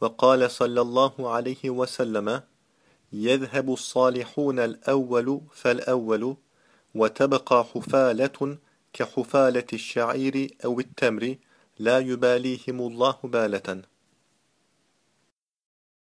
وقال صلى الله عليه وسلم يذهب الصالحون الأول فالأول وتبقى حفالة كحفالة الشعير أو التمر لا يباليهم الله بالة.